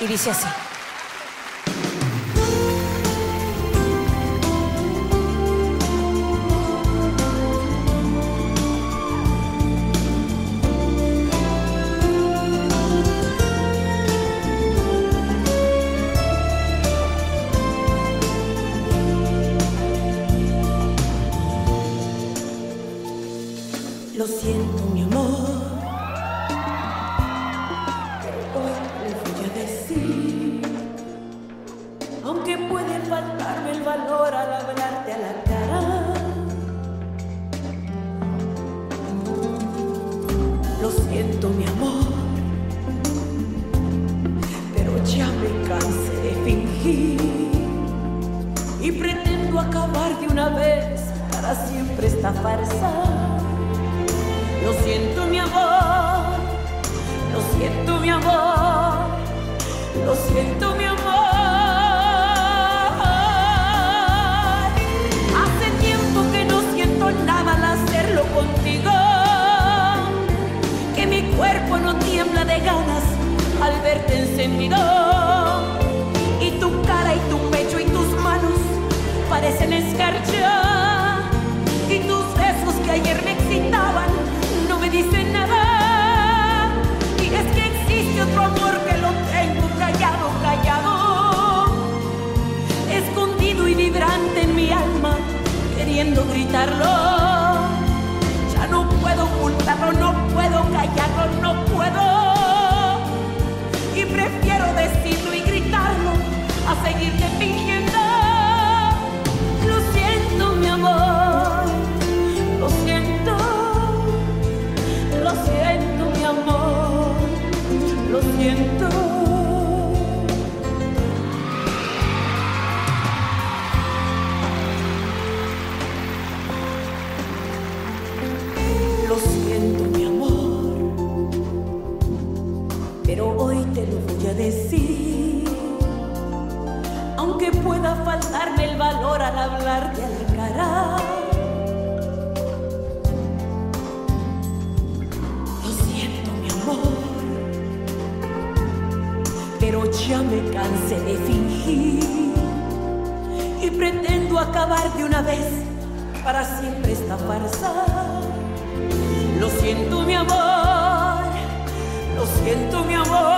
Y dice así. Aunque puede faltarme el valor al hablarte a la cara. Lo siento, mi amor. Pero ya me cansé de fingir. Y pretendo acabar de una vez para siempre esta farsa. Lo siento, mi amor. Lo siento, mi amor. Lo siento, mi amor. Parecen escarcha. Y tus besos que ayer me excitaban no me dicen nada. Y es que existe otro amor que lo tengo callado, callado. Escondido y vibrante en mi alma, queriendo gritarlo. Ya no puedo ocultarlo, no puedo callarlo, no puedo. Aunque pueda faltarme el valor al hablarte a la cara. Lo siento, mi amor. Pero ya me cansé de fingir. Y pretendo acabar de una vez para siempre esta farsa. Lo siento, mi amor. Lo siento, mi amor.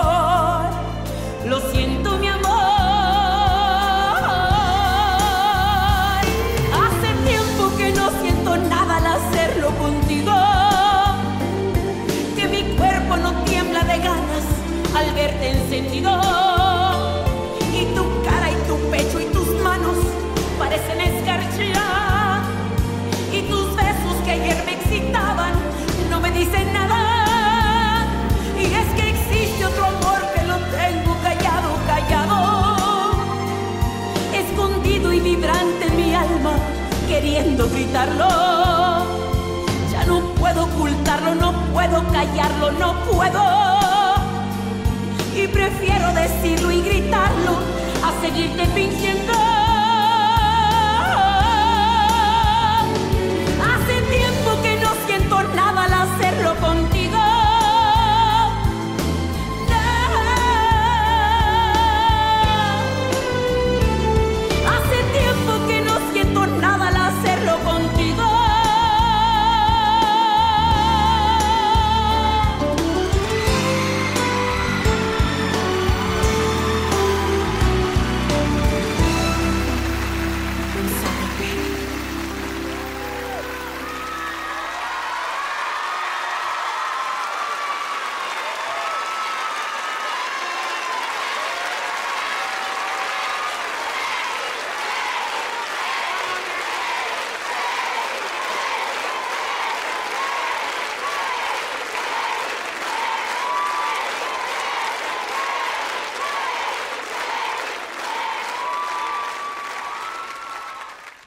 Queriendo gritarlo. Ya no puedo ocultarlo, no puedo callarlo, no puedo. Y prefiero decirlo y gritarlo a seguirte fingiendo.